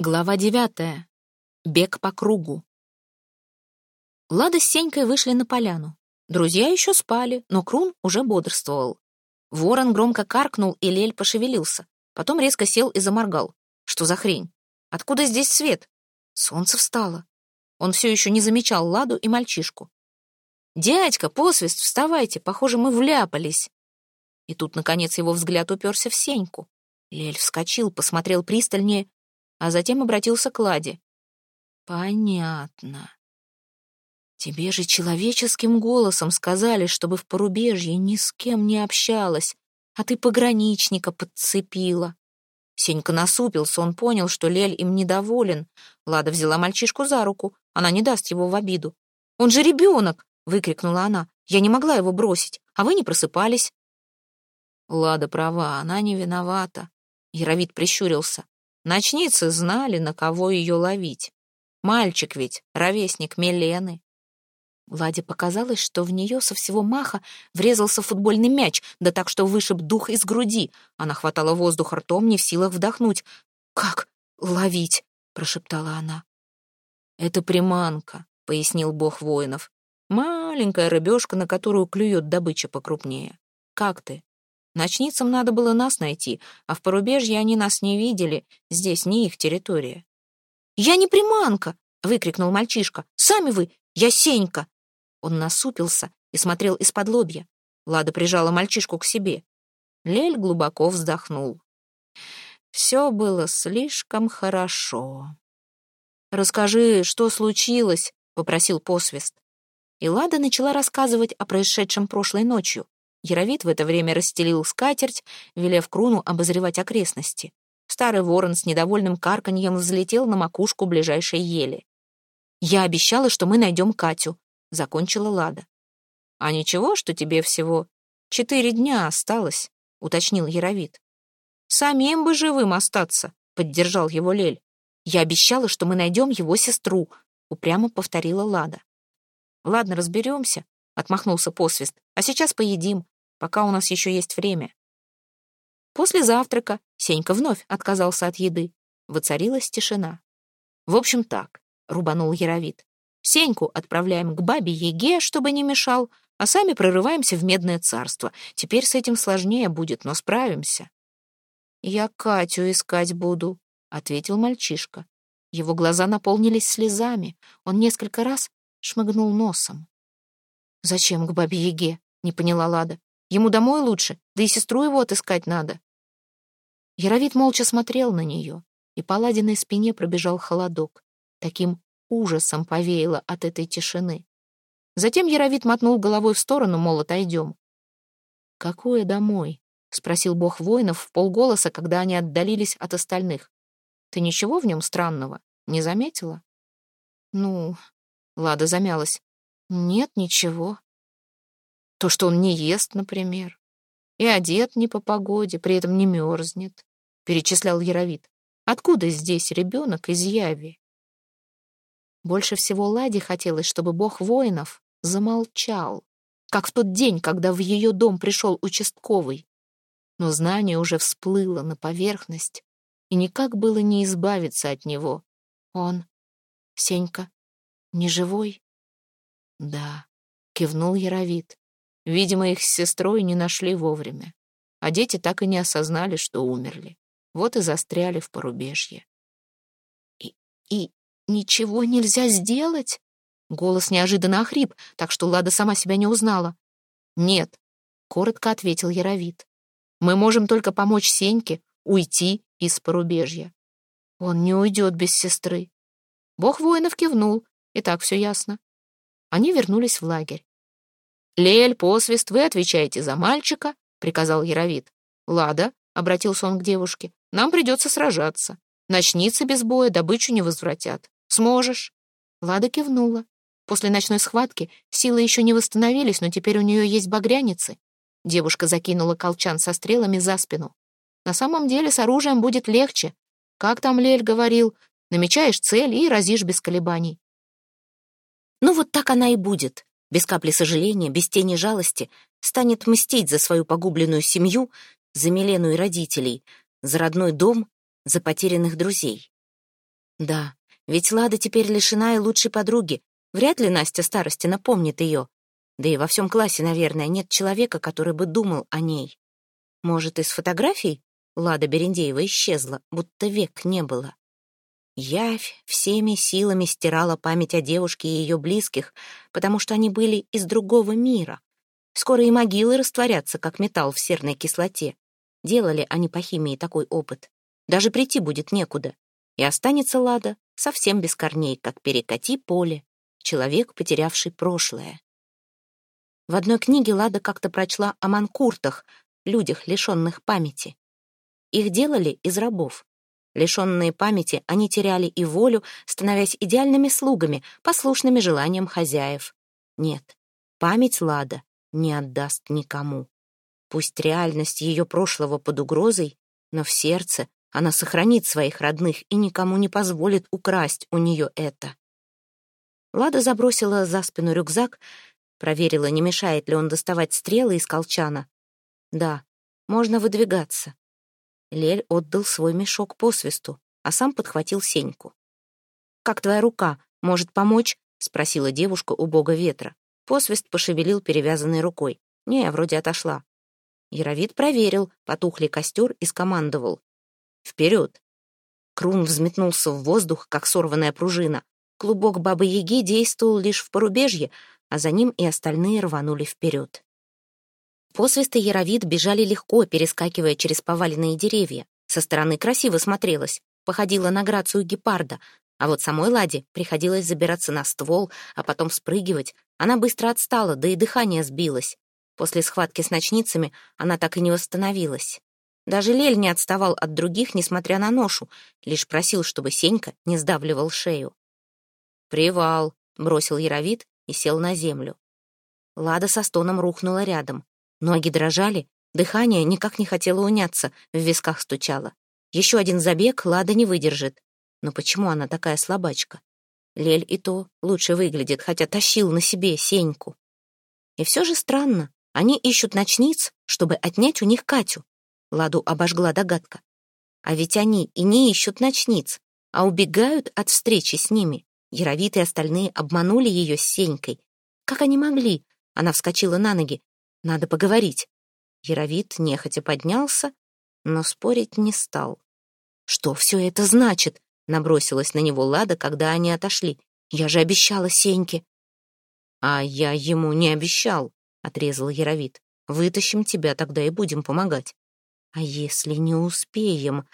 Глава девятая. Бег по кругу. Лада с Сенькой вышли на поляну. Друзья еще спали, но Крун уже бодрствовал. Ворон громко каркнул, и Лель пошевелился. Потом резко сел и заморгал. Что за хрень? Откуда здесь свет? Солнце встало. Он все еще не замечал Ладу и мальчишку. «Дядька, посвист, вставайте, похоже, мы вляпались». И тут, наконец, его взгляд уперся в Сеньку. Лель вскочил, посмотрел пристальнее а затем обратился к Ладе. «Понятно. Тебе же человеческим голосом сказали, чтобы в порубежье ни с кем не общалась, а ты пограничника подцепила». Сенька насупился, он понял, что Лель им недоволен. Лада взяла мальчишку за руку, она не даст его в обиду. «Он же ребенок!» — выкрикнула она. «Я не могла его бросить, а вы не просыпались». Лада права, она не виновата. Яровит прищурился. Ночницы знали, на кого ее ловить. Мальчик ведь, ровесник Милены. Владе показалось, что в нее со всего маха врезался футбольный мяч, да так, что вышиб дух из груди. Она хватала воздух ртом, не в силах вдохнуть. «Как ловить?» — прошептала она. «Это приманка», — пояснил бог воинов. «Маленькая рыбешка, на которую клюет добыча покрупнее. Как ты?» Ночницам надо было нас найти, а в порубежье они нас не видели, здесь не их территория. «Я не приманка!» — выкрикнул мальчишка. «Сами вы! Я Сенька!» Он насупился и смотрел из-под лобья. Лада прижала мальчишку к себе. Лель глубоко вздохнул. Все было слишком хорошо. «Расскажи, что случилось?» — попросил посвист. И Лада начала рассказывать о происшедшем прошлой ночью. Яровит в это время расстелил скатерть, велев Круну обозревать окрестности. Старый ворон с недовольным карканьем взлетел на макушку ближайшей ели. «Я обещала, что мы найдем Катю», — закончила Лада. «А ничего, что тебе всего четыре дня осталось», — уточнил Яровит. «Самим бы живым остаться», — поддержал его Лель. «Я обещала, что мы найдем его сестру», — упрямо повторила Лада. «Ладно, разберемся», — отмахнулся посвист. «А сейчас поедим пока у нас еще есть время. После завтрака Сенька вновь отказался от еды. Воцарилась тишина. В общем, так, рубанул Яровит. Сеньку отправляем к бабе Еге, чтобы не мешал, а сами прорываемся в Медное царство. Теперь с этим сложнее будет, но справимся. «Я Катю искать буду», — ответил мальчишка. Его глаза наполнились слезами. Он несколько раз шмыгнул носом. «Зачем к бабе Еге?» — не поняла Лада. Ему домой лучше, да и сестру его отыскать надо. Яровит молча смотрел на нее, и по ладиной спине пробежал холодок. Таким ужасом повеяло от этой тишины. Затем Яровит мотнул головой в сторону, мол, отойдем. «Какое домой?» — спросил бог воинов в полголоса, когда они отдалились от остальных. «Ты ничего в нем странного не заметила?» «Ну...» — Лада замялась. «Нет, ничего. То, что он не ест, например, и одет не по погоде, при этом не мерзнет, перечислял Яровит. Откуда здесь ребенок из Яви? Больше всего Ладе хотелось, чтобы бог воинов замолчал, как в тот день, когда в ее дом пришел участковый. Но знание уже всплыло на поверхность, и никак было не избавиться от него. Он, Сенька, не живой? Да, кивнул Яровит. Видимо, их с сестрой не нашли вовремя, а дети так и не осознали, что умерли. Вот и застряли в порубежье. «И, и ничего нельзя сделать?» Голос неожиданно охрип, так что Лада сама себя не узнала. «Нет», — коротко ответил Яровит. «Мы можем только помочь Сеньке уйти из порубежья. Он не уйдет без сестры». Бог воинов кивнул, и так все ясно. Они вернулись в лагерь. «Лель, посвист, вы отвечаете за мальчика», — приказал Яровит. «Лада», — обратился он к девушке, — «нам придется сражаться. Ночницы без боя добычу не возвратят. Сможешь?» Лада кивнула. После ночной схватки силы еще не восстановились, но теперь у нее есть багряницы. Девушка закинула колчан со стрелами за спину. На самом деле с оружием будет легче. Как там Лель говорил, намечаешь цель и разишь без колебаний. Ну вот так она и будет без капли сожаления, без тени жалости, станет мстить за свою погубленную семью, за Милену и родителей, за родной дом, за потерянных друзей. Да, ведь Лада теперь лишена и лучшей подруги. Вряд ли Настя старости напомнит ее. Да и во всем классе, наверное, нет человека, который бы думал о ней. Может, из фотографий Лада Берендеева исчезла, будто век не было. Явь всеми силами стирала память о девушке и ее близких, потому что они были из другого мира. Скоро и могилы растворятся, как металл в серной кислоте. Делали они по химии такой опыт. Даже прийти будет некуда. И останется Лада совсем без корней, как перекати поле, человек, потерявший прошлое. В одной книге Лада как-то прочла о манкуртах, людях, лишенных памяти. Их делали из рабов. Лишенные памяти, они теряли и волю, становясь идеальными слугами, послушными желаниям хозяев. Нет, память Лада не отдаст никому. Пусть реальность ее прошлого под угрозой, но в сердце она сохранит своих родных и никому не позволит украсть у нее это. Лада забросила за спину рюкзак, проверила, не мешает ли он доставать стрелы из колчана. Да, можно выдвигаться. Лель отдал свой мешок по свисту, а сам подхватил Сеньку. «Как твоя рука? Может помочь?» — спросила девушка у бога ветра. Посвист пошевелил перевязанной рукой. «Не, вроде отошла». Яровид проверил, потухли костер и скомандовал. «Вперед!» Крун взметнулся в воздух, как сорванная пружина. Клубок Бабы-Яги действовал лишь в порубежье, а за ним и остальные рванули вперед. Посвист и Яровид бежали легко, перескакивая через поваленные деревья. Со стороны красиво смотрелось, походила на грацию гепарда, а вот самой Ладе приходилось забираться на ствол, а потом спрыгивать. Она быстро отстала, да и дыхание сбилось. После схватки с ночницами она так и не восстановилась. Даже Лель не отставал от других, несмотря на ношу, лишь просил, чтобы Сенька не сдавливал шею. «Привал», — бросил Яровид и сел на землю. Лада со стоном рухнула рядом. Ноги дрожали, дыхание никак не хотело уняться, в висках стучало. Еще один забег Лада не выдержит. Но почему она такая слабачка? Лель и то лучше выглядит, хотя тащил на себе Сеньку. И все же странно, они ищут ночниц, чтобы отнять у них Катю. Ладу обожгла догадка. А ведь они и не ищут ночниц, а убегают от встречи с ними. Яровит и остальные обманули ее с Сенькой. Как они могли? Она вскочила на ноги. Надо поговорить. Яровит нехотя поднялся, но спорить не стал. «Что все это значит?» — набросилась на него Лада, когда они отошли. «Я же обещала Сеньке». «А я ему не обещал», — отрезал Яровит. «Вытащим тебя, тогда и будем помогать». «А если не успеем?»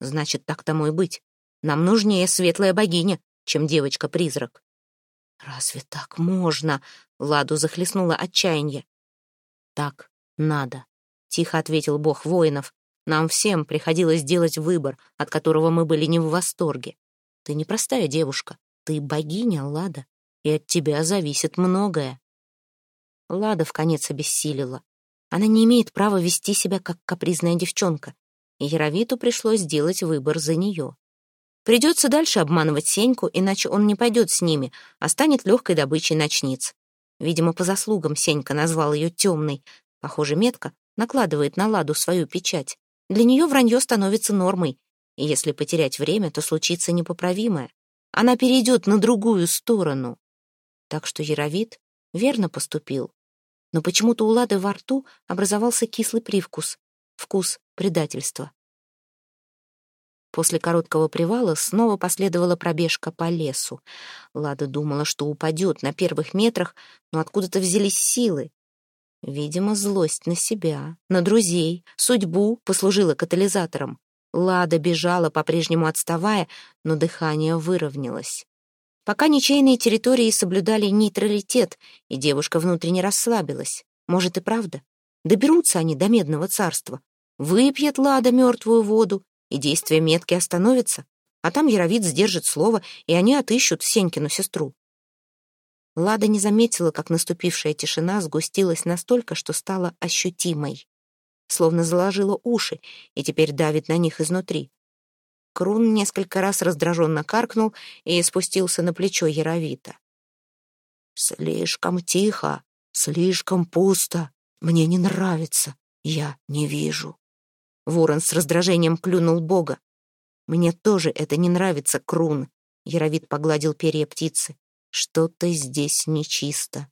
«Значит, так тому и быть. Нам нужнее светлая богиня, чем девочка-призрак». «Разве так можно?» — Ладу захлестнуло отчаяние. «Так надо», — тихо ответил бог воинов. «Нам всем приходилось делать выбор, от которого мы были не в восторге. Ты не простая девушка, ты богиня, Лада, и от тебя зависит многое». Лада в конец обессилила. Она не имеет права вести себя, как капризная девчонка, и Яровиту пришлось сделать выбор за нее. Придется дальше обманывать Сеньку, иначе он не пойдет с ними, а станет легкой добычей ночниц. Видимо, по заслугам Сенька назвал ее темной. Похоже, метка накладывает на ладу свою печать. Для нее вранье становится нормой. И если потерять время, то случится непоправимое. Она перейдет на другую сторону. Так что Яровит верно поступил. Но почему-то у Лады во рту образовался кислый привкус. Вкус предательства. После короткого привала снова последовала пробежка по лесу. Лада думала, что упадет на первых метрах, но откуда-то взялись силы. Видимо, злость на себя, на друзей, судьбу послужила катализатором. Лада бежала, по-прежнему отставая, но дыхание выровнялось. Пока ничейные территории соблюдали нейтралитет, и девушка внутренне расслабилась. Может и правда. Доберутся они до Медного царства. Выпьет Лада мертвую воду, и действие метки остановится, а там Яровид сдержит слово, и они отыщут Сенькину сестру. Лада не заметила, как наступившая тишина сгустилась настолько, что стала ощутимой. Словно заложила уши и теперь давит на них изнутри. Крун несколько раз раздраженно каркнул и спустился на плечо Яровита. «Слишком тихо, слишком пусто. Мне не нравится. Я не вижу». Ворон с раздражением клюнул Бога. Мне тоже это не нравится, Крун. Яровид погладил перья птицы. Что-то здесь нечисто.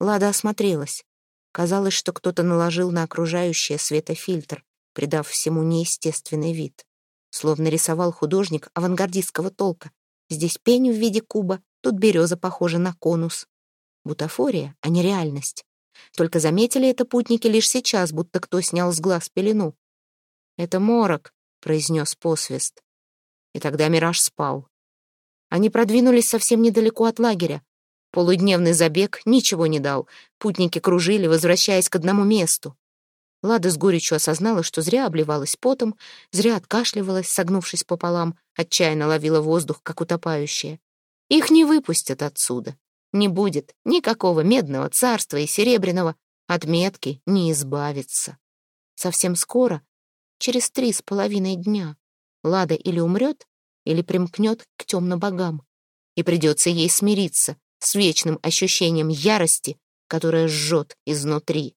Лада осмотрелась. Казалось, что кто-то наложил на окружающее светофильтр, придав всему неестественный вид. Словно рисовал художник авангардистского толка. Здесь пень в виде куба, тут береза похожа на конус. Бутафория, а не реальность. Только заметили это путники лишь сейчас, будто кто снял с глаз пелену. «Это морок», — произнес посвист. И тогда Мираж спал. Они продвинулись совсем недалеко от лагеря. Полудневный забег ничего не дал. Путники кружили, возвращаясь к одному месту. Лада с горечью осознала, что зря обливалась потом, зря откашливалась, согнувшись пополам, отчаянно ловила воздух, как утопающая. Их не выпустят отсюда. Не будет никакого медного царства и серебряного. От метки не избавиться. Совсем скоро, через три с половиной дня, Лада или умрет, или примкнет к темным богам. И придется ей смириться с вечным ощущением ярости, которое жжет изнутри.